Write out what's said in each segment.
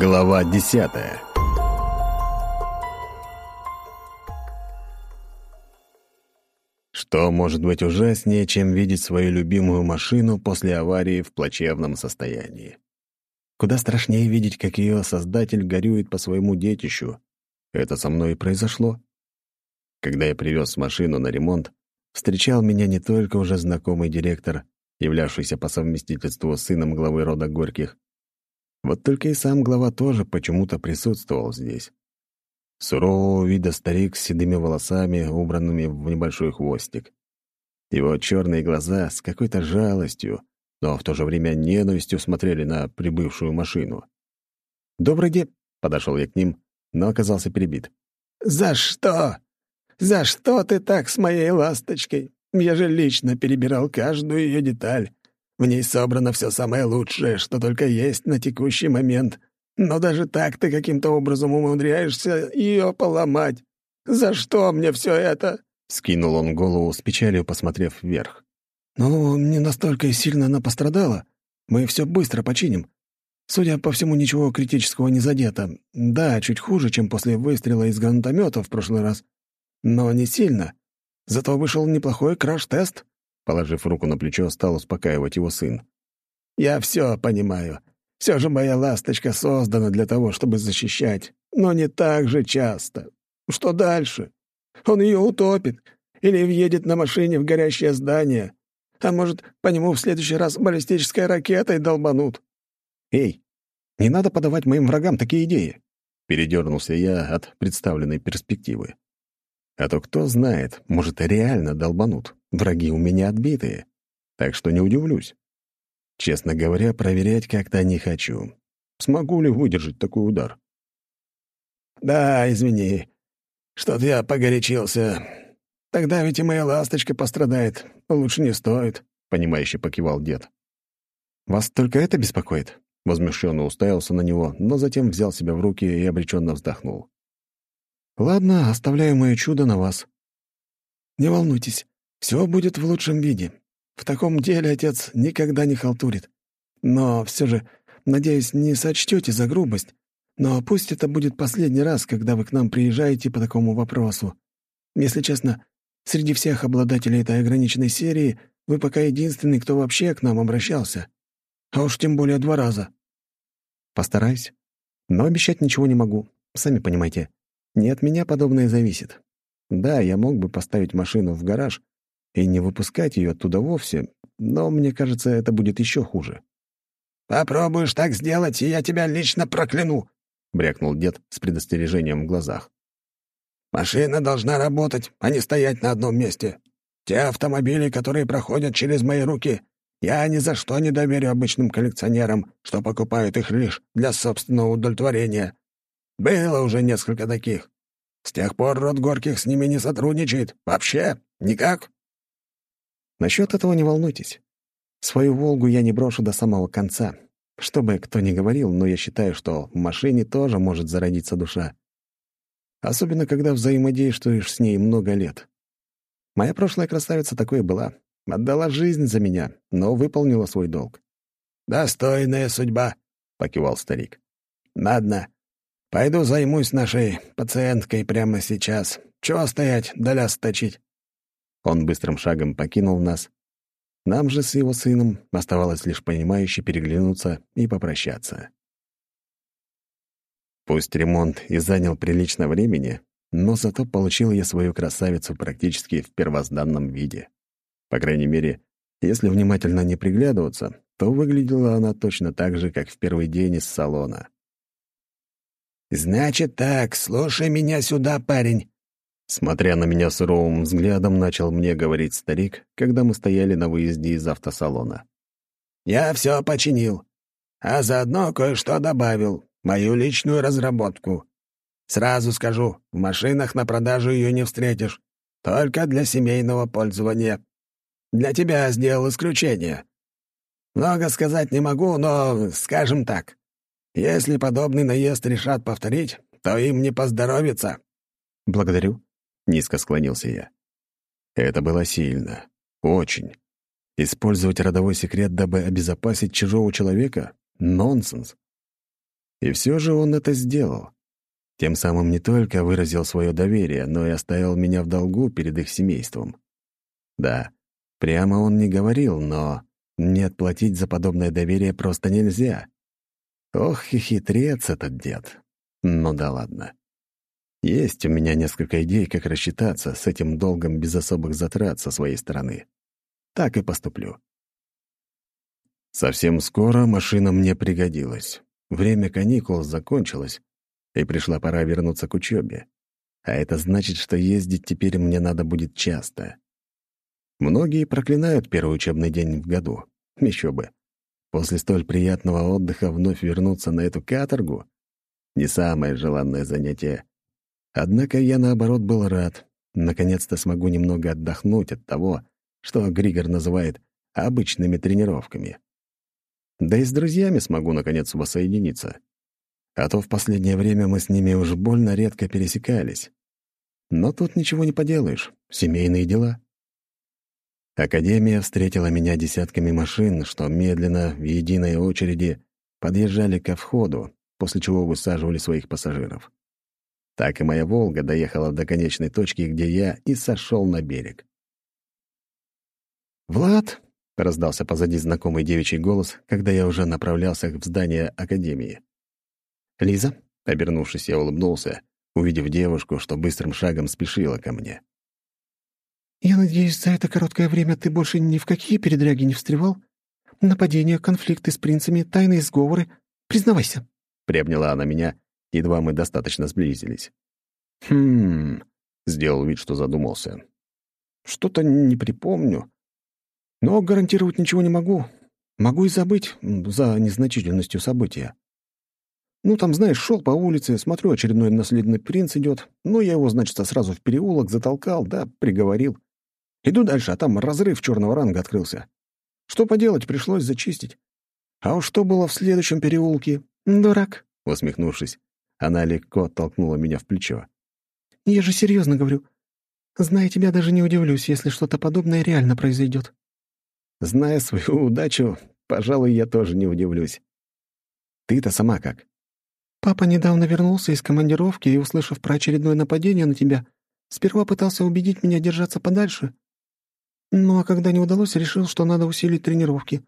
Глава десятая Что может быть ужаснее, чем видеть свою любимую машину после аварии в плачевном состоянии? Куда страшнее видеть, как ее создатель горюет по своему детищу. Это со мной и произошло. Когда я привез машину на ремонт, встречал меня не только уже знакомый директор, являвшийся по совместительству сыном главы рода Горьких. Вот только и сам глава тоже почему-то присутствовал здесь. Сурового вида старик с седыми волосами, убранными в небольшой хвостик. Его черные глаза с какой-то жалостью, но в то же время ненавистью смотрели на прибывшую машину. «Добрый день!» — подошел я к ним, но оказался перебит. «За что? За что ты так с моей ласточкой? Я же лично перебирал каждую ее деталь. В ней собрано все самое лучшее, что только есть на текущий момент. Но даже так ты каким-то образом умудряешься ее поломать. За что мне все это?» Скинул он голову с печалью, посмотрев вверх. «Ну, не настолько сильно она пострадала. Мы все быстро починим. Судя по всему, ничего критического не задето. Да, чуть хуже, чем после выстрела из гранатомета в прошлый раз. Но не сильно. Зато вышел неплохой краш-тест». Положив руку на плечо, стал успокаивать его сын. «Я все понимаю. Все же моя ласточка создана для того, чтобы защищать. Но не так же часто. Что дальше? Он ее утопит. Или въедет на машине в горящее здание. А может, по нему в следующий раз баллистической ракетой долбанут. «Эй, не надо подавать моим врагам такие идеи!» Передернулся я от представленной перспективы. А то кто знает, может, реально долбанут. Враги у меня отбитые. Так что не удивлюсь. Честно говоря, проверять как-то не хочу. Смогу ли выдержать такой удар? «Да, извини. Что-то я погорячился. Тогда ведь и моя ласточка пострадает. Лучше не стоит», — понимающе покивал дед. «Вас только это беспокоит?» Возмущенно уставился на него, но затем взял себя в руки и обреченно вздохнул. «Ладно, оставляю мое чудо на вас». «Не волнуйтесь, все будет в лучшем виде. В таком деле отец никогда не халтурит. Но все же, надеюсь, не сочтете за грубость. Но пусть это будет последний раз, когда вы к нам приезжаете по такому вопросу. Если честно, среди всех обладателей этой ограниченной серии вы пока единственный, кто вообще к нам обращался. А уж тем более два раза. Постараюсь. Но обещать ничего не могу. Сами понимаете, не от меня подобное зависит. Да, я мог бы поставить машину в гараж и не выпускать ее оттуда вовсе, но мне кажется, это будет еще хуже. «Попробуешь так сделать, и я тебя лично прокляну», — брякнул дед с предостережением в глазах. «Машина должна работать, а не стоять на одном месте. Те автомобили, которые проходят через мои руки, я ни за что не доверю обычным коллекционерам, что покупают их лишь для собственного удовлетворения. Было уже несколько таких. С тех пор род Горьких с ними не сотрудничает. Вообще никак. Насчет этого не волнуйтесь. Свою «Волгу» я не брошу до самого конца. Что бы кто ни говорил, но я считаю, что в машине тоже может зародиться душа. Особенно, когда взаимодействуешь с ней много лет. Моя прошлая красавица такой была. Отдала жизнь за меня, но выполнила свой долг. «Достойная судьба», — покивал старик. «Ладно, Пойду займусь нашей пациенткой прямо сейчас. Чего стоять, доля сточить?» Он быстрым шагом покинул нас. Нам же с его сыном оставалось лишь понимающе переглянуться и попрощаться. Пусть ремонт и занял прилично времени, но зато получил я свою красавицу практически в первозданном виде. По крайней мере, если внимательно не приглядываться, то выглядела она точно так же, как в первый день из салона. «Значит так, слушай меня сюда, парень». Смотря на меня суровым взглядом, начал мне говорить старик, когда мы стояли на выезде из автосалона. «Я все починил, а заодно кое-что добавил, мою личную разработку. Сразу скажу, в машинах на продажу ее не встретишь, только для семейного пользования. Для тебя сделал исключение. Много сказать не могу, но скажем так, если подобный наезд решат повторить, то им не поздоровится». «Благодарю», — низко склонился я. Это было сильно. Очень. Использовать родовой секрет, дабы обезопасить чужого человека? Нонсенс. И все же он это сделал. Тем самым не только выразил свое доверие, но и оставил меня в долгу перед их семейством. Да, прямо он не говорил, но не отплатить за подобное доверие просто нельзя. Ох, и хитрец этот дед. Ну да ладно. Есть у меня несколько идей, как рассчитаться с этим долгом без особых затрат со своей стороны. Так и поступлю. Совсем скоро машина мне пригодилась. Время каникул закончилось, и пришла пора вернуться к учебе. А это значит, что ездить теперь мне надо будет часто. Многие проклинают первый учебный день в году. Еще бы. После столь приятного отдыха вновь вернуться на эту каторгу — не самое желанное занятие. Однако я, наоборот, был рад. Наконец-то смогу немного отдохнуть от того, что Григор называет обычными тренировками. Да и с друзьями смогу, наконец, воссоединиться. А то в последнее время мы с ними уж больно редко пересекались. Но тут ничего не поделаешь. Семейные дела. Академия встретила меня десятками машин, что медленно, в единой очереди, подъезжали ко входу, после чего высаживали своих пассажиров. Так и моя «Волга» доехала до конечной точки, где я и сошел на берег. «Влад!» — раздался позади знакомый девичий голос, когда я уже направлялся в здание Академии. «Лиза?» — обернувшись, я улыбнулся, увидев девушку, что быстрым шагом спешила ко мне. «Я надеюсь, за это короткое время ты больше ни в какие передряги не встревал? Нападения, конфликты с принцами, тайные сговоры. Признавайся!» — приобняла она меня, едва мы достаточно сблизились. «Хм...» — сделал вид, что задумался. «Что-то не припомню. Но гарантировать ничего не могу. Могу и забыть за незначительностью события. Ну, там, знаешь, шел по улице, смотрю, очередной наследный принц идет. Ну, я его, значит, сразу в переулок затолкал, да, приговорил. Иду дальше, а там разрыв черного ранга открылся. Что поделать, пришлось зачистить. А уж что было в следующем переулке? Дурак, усмехнувшись, она легко оттолкнула меня в плечо. Я же серьезно говорю. Зная тебя, даже не удивлюсь, если что-то подобное реально произойдет. Зная свою удачу, пожалуй, я тоже не удивлюсь. Ты-то сама как? Папа недавно вернулся из командировки и, услышав про очередное нападение на тебя, сперва пытался убедить меня держаться подальше. Ну а когда не удалось, решил, что надо усилить тренировки.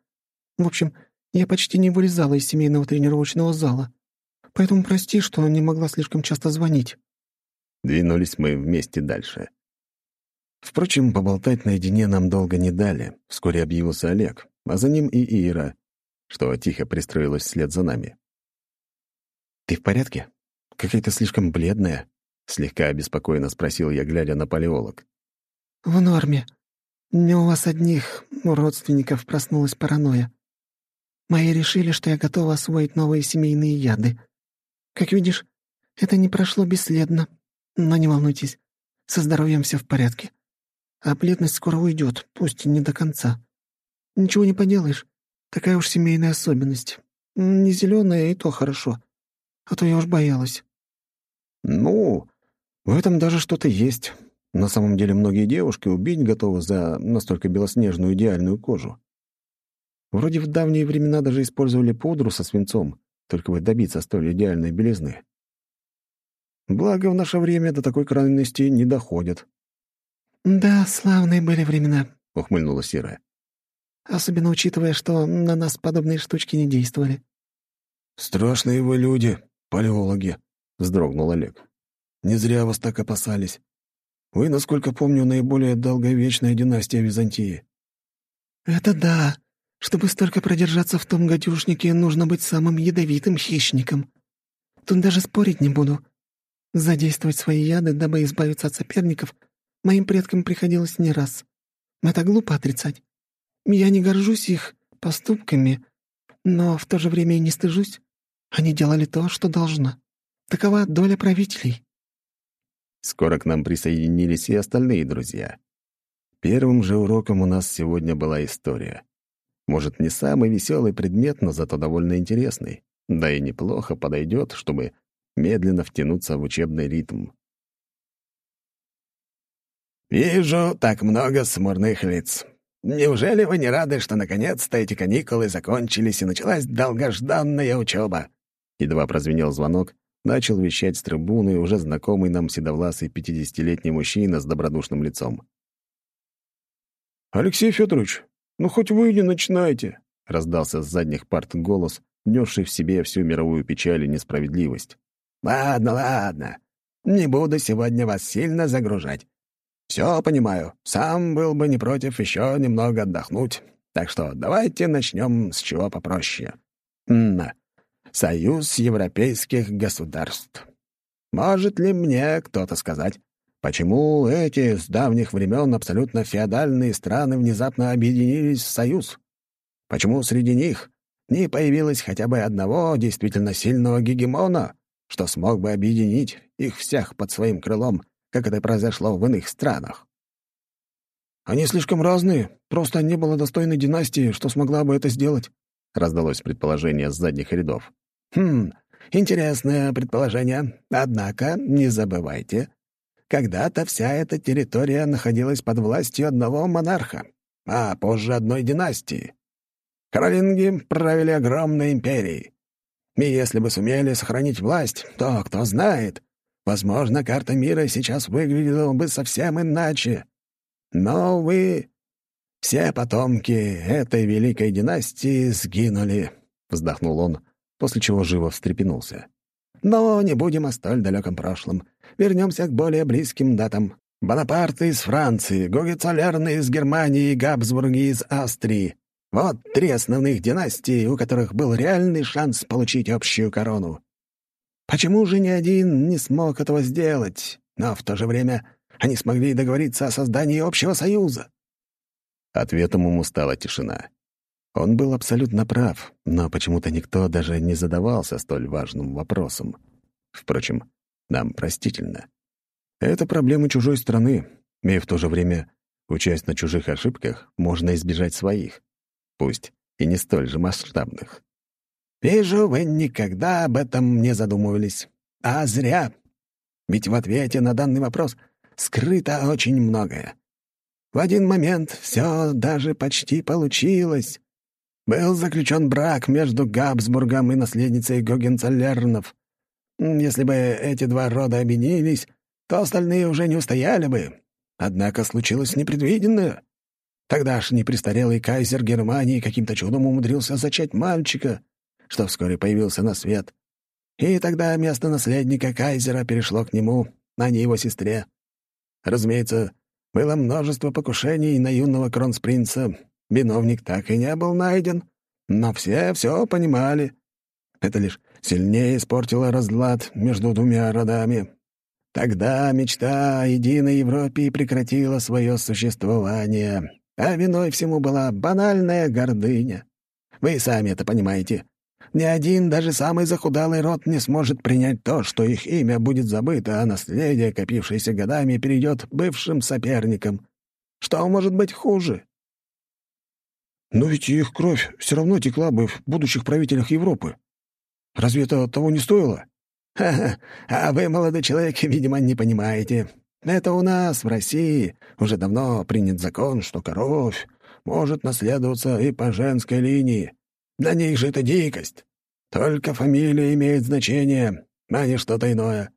В общем, я почти не вылезала из семейного тренировочного зала. Поэтому прости, что не могла слишком часто звонить. Двинулись мы вместе дальше. Впрочем, поболтать наедине нам долго не дали. Вскоре объявился Олег, а за ним и Ира, что тихо пристроилась вслед за нами. «Ты в порядке? Какая-то слишком бледная?» — слегка обеспокоенно спросил я, глядя на палеолог. «В норме. Не у вас одних, у родственников проснулась паранойя. Мои решили, что я готова освоить новые семейные яды. Как видишь, это не прошло бесследно. Но не волнуйтесь, со здоровьем все в порядке. А бледность скоро уйдет, пусть и не до конца. Ничего не поделаешь, такая уж семейная особенность. Не зеленая, и то хорошо а то я уж боялась». «Ну, в этом даже что-то есть. На самом деле многие девушки убить готовы за настолько белоснежную идеальную кожу. Вроде в давние времена даже использовали пудру со свинцом, только бы добиться столь идеальной белизны. Благо, в наше время до такой крайности не доходят». «Да, славные были времена», — ухмыльнулась Сира. «Особенно учитывая, что на нас подобные штучки не действовали». «Страшные вы люди», «Палеологи», — вздрогнул Олег. «Не зря вас так опасались. Вы, насколько помню, наиболее долговечная династия Византии». «Это да. Чтобы столько продержаться в том гадюшнике, нужно быть самым ядовитым хищником. Тут даже спорить не буду. Задействовать свои яды, дабы избавиться от соперников, моим предкам приходилось не раз. Это глупо отрицать. Я не горжусь их поступками, но в то же время и не стыжусь. Они делали то, что должно. Такова доля правителей». Скоро к нам присоединились и остальные друзья. Первым же уроком у нас сегодня была история. Может, не самый веселый предмет, но зато довольно интересный. Да и неплохо подойдет, чтобы медленно втянуться в учебный ритм. «Вижу так много смурных лиц. Неужели вы не рады, что наконец-то эти каникулы закончились и началась долгожданная учеба?» Едва прозвенел звонок, начал вещать с трибуны уже знакомый нам седовласый пятидесятилетний мужчина с добродушным лицом. «Алексей Федорович, ну хоть вы не начинайте!» — раздался с задних парт голос, несший в себе всю мировую печаль и несправедливость. «Ладно, ладно. Не буду сегодня вас сильно загружать. Все понимаю. Сам был бы не против еще немного отдохнуть. Так что давайте начнем с чего попроще. М Союз европейских государств. Может ли мне кто-то сказать, почему эти с давних времен абсолютно феодальные страны внезапно объединились в союз? Почему среди них не появилось хотя бы одного действительно сильного гегемона, что смог бы объединить их всех под своим крылом, как это произошло в иных странах? «Они слишком разные. Просто не было достойной династии, что смогла бы это сделать», — раздалось предположение с задних рядов. «Хм, интересное предположение. Однако не забывайте, когда-то вся эта территория находилась под властью одного монарха, а позже одной династии. Каролинги правили огромной империей. И если бы сумели сохранить власть, то, кто знает, возможно, карта мира сейчас выглядела бы совсем иначе. Но вы, все потомки этой великой династии сгинули, — вздохнул он, после чего живо встрепенулся. Но не будем о столь далеком прошлом. Вернемся к более близким датам. Бонапарты из Франции, Гогенцоллерны из Германии и Габсбурги из Австрии. Вот три основных династии, у которых был реальный шанс получить общую корону. Почему же ни один не смог этого сделать? Но в то же время они смогли договориться о создании общего союза. Ответом ему стала тишина. Он был абсолютно прав, но почему-то никто даже не задавался столь важным вопросом. Впрочем, нам простительно. Это проблемы чужой страны, и в то же время, участь на чужих ошибках, можно избежать своих пусть и не столь же масштабных. «Вижу, вы никогда об этом не задумывались. А зря. Ведь в ответе на данный вопрос скрыто очень многое. В один момент все даже почти получилось. Был заключен брак между Габсбургом и наследницей Гогенцоллернов. Если бы эти два рода объединились, то остальные уже не устояли бы. Однако случилось непредвиденное. Тогдашний престарелый кайзер Германии каким-то чудом умудрился зачать мальчика, что вскоре появился на свет. И тогда место наследника кайзера перешло к нему, а не его сестре. Разумеется, было множество покушений на юного кронспринца. Виновник так и не был найден, но все все понимали. Это лишь сильнее испортило разлад между двумя родами. Тогда мечта о единой Европе прекратила свое существование, а виной всему была банальная гордыня. Вы сами это понимаете. Ни один, даже самый захудалый род не сможет принять то, что их имя будет забыто, а наследие, копившееся годами, перейдет бывшим соперникам. Что может быть хуже? Но ведь их кровь все равно текла бы в будущих правителях Европы. Разве это того не стоило? Ха-ха, а вы, молодой человек, видимо, не понимаете. Это у нас, в России, уже давно принят закон, что кровь может наследоваться и по женской линии. Для них же это дикость. Только фамилия имеет значение, а не что-то иное.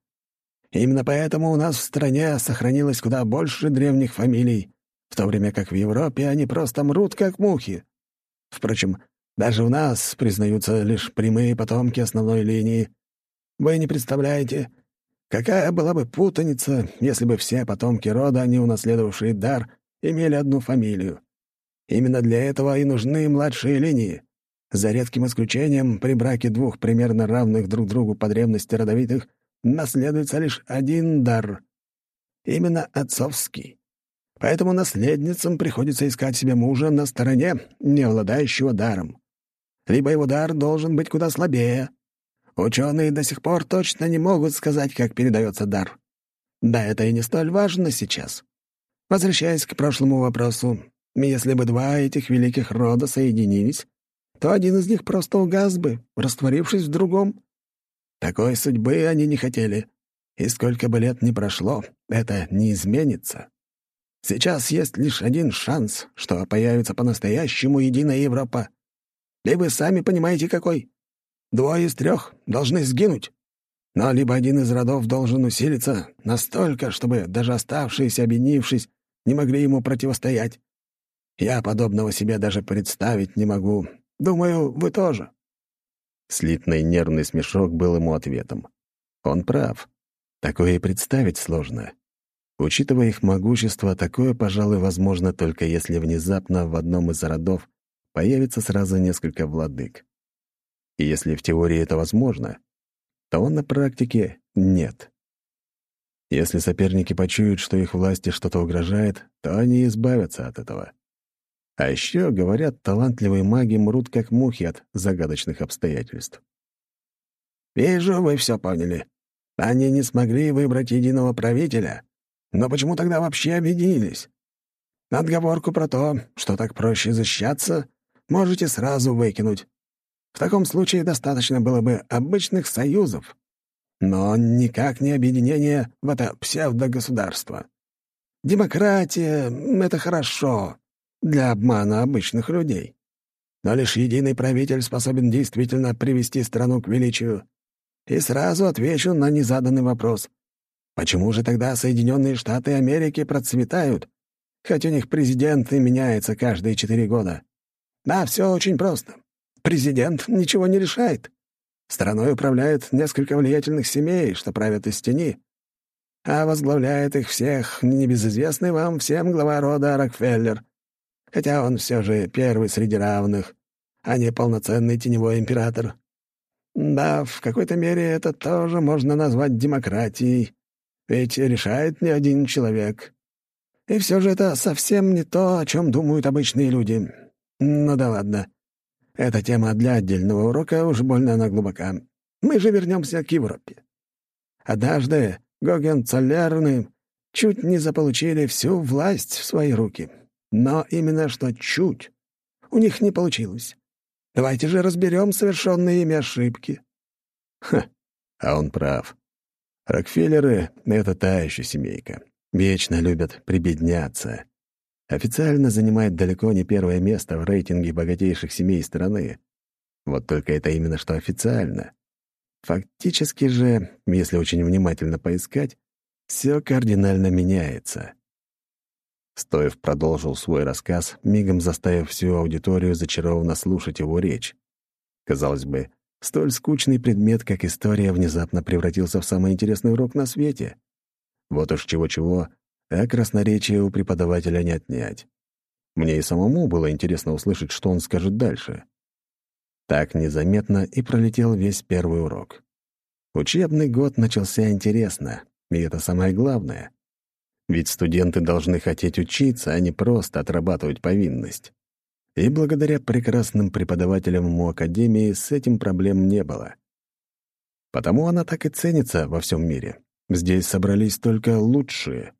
Именно поэтому у нас в стране сохранилось куда больше древних фамилий, в то время как в Европе они просто мрут, как мухи. Впрочем, даже у нас признаются лишь прямые потомки основной линии. Вы не представляете, Какая была бы путаница, если бы все потомки рода, не унаследовавшие дар, имели одну фамилию. Именно для этого и нужны младшие линии. За редким исключением, при браке двух примерно равных друг другу по древности родовитых наследуется лишь один дар. Именно отцовский. Поэтому наследницам приходится искать себе мужа на стороне, не обладающего даром. Либо его дар должен быть куда слабее, Ученые до сих пор точно не могут сказать, как передается дар. Да, это и не столь важно сейчас. Возвращаясь к прошлому вопросу, если бы два этих великих рода соединились, то один из них просто угас бы, растворившись в другом. Такой судьбы они не хотели. И сколько бы лет ни прошло, это не изменится. Сейчас есть лишь один шанс, что появится по-настоящему единая Европа. Вы сами понимаете, какой. Двое из трех должны сгинуть. Но либо один из родов должен усилиться настолько, чтобы даже оставшиеся, объединившись, не могли ему противостоять. Я подобного себе даже представить не могу. Думаю, вы тоже». Слитный нервный смешок был ему ответом. Он прав. Такое и представить сложно. Учитывая их могущество, такое, пожалуй, возможно только если внезапно в одном из родов появится сразу несколько владык. И если в теории это возможно, то на практике нет. Если соперники почуют, что их власти что-то угрожает, то они избавятся от этого. А еще, говорят, талантливые маги мрут как мухи от загадочных обстоятельств. «Вижу, вы все поняли. Они не смогли выбрать единого правителя. Но почему тогда вообще объединились? Отговорку про то, что так проще защищаться, можете сразу выкинуть. В таком случае достаточно было бы обычных союзов, но никак не объединение в это псевдогосударство. Демократия — это хорошо для обмана обычных людей. Но лишь единый правитель способен действительно привести страну к величию. И сразу отвечу на незаданный вопрос. Почему же тогда Соединенные Штаты Америки процветают, хоть у них президент и меняется каждые четыре года? Да, все очень просто. Президент ничего не решает. Страной управляют несколько влиятельных семей, что правят из тени. А возглавляет их всех небезызвестный вам всем глава рода Рокфеллер. Хотя он все же первый среди равных, а не полноценный теневой император. Да, в какой-то мере это тоже можно назвать демократией, ведь решает не один человек. И все же это совсем не то, о чем думают обычные люди. Ну да ладно. Эта тема для отдельного урока уж больно она глубока. Мы же вернемся к Европе. Однажды Гоген-Цолярны чуть не заполучили всю власть в свои руки. Но именно что чуть. У них не получилось. Давайте же разберем совершенные ими ошибки. Ха, а он прав. Рокфеллеры — это та еще семейка. Вечно любят прибедняться официально занимает далеко не первое место в рейтинге богатейших семей страны. Вот только это именно что официально. Фактически же, если очень внимательно поискать, все кардинально меняется. Стоев продолжил свой рассказ, мигом заставив всю аудиторию зачарованно слушать его речь. Казалось бы, столь скучный предмет, как история, внезапно превратился в самый интересный урок на свете. Вот уж чего-чего, а красноречие у преподавателя не отнять. Мне и самому было интересно услышать, что он скажет дальше. Так незаметно и пролетел весь первый урок. Учебный год начался интересно, и это самое главное. Ведь студенты должны хотеть учиться, а не просто отрабатывать повинность. И благодаря прекрасным преподавателям МУ Академии с этим проблем не было. Потому она так и ценится во всем мире. Здесь собрались только лучшие.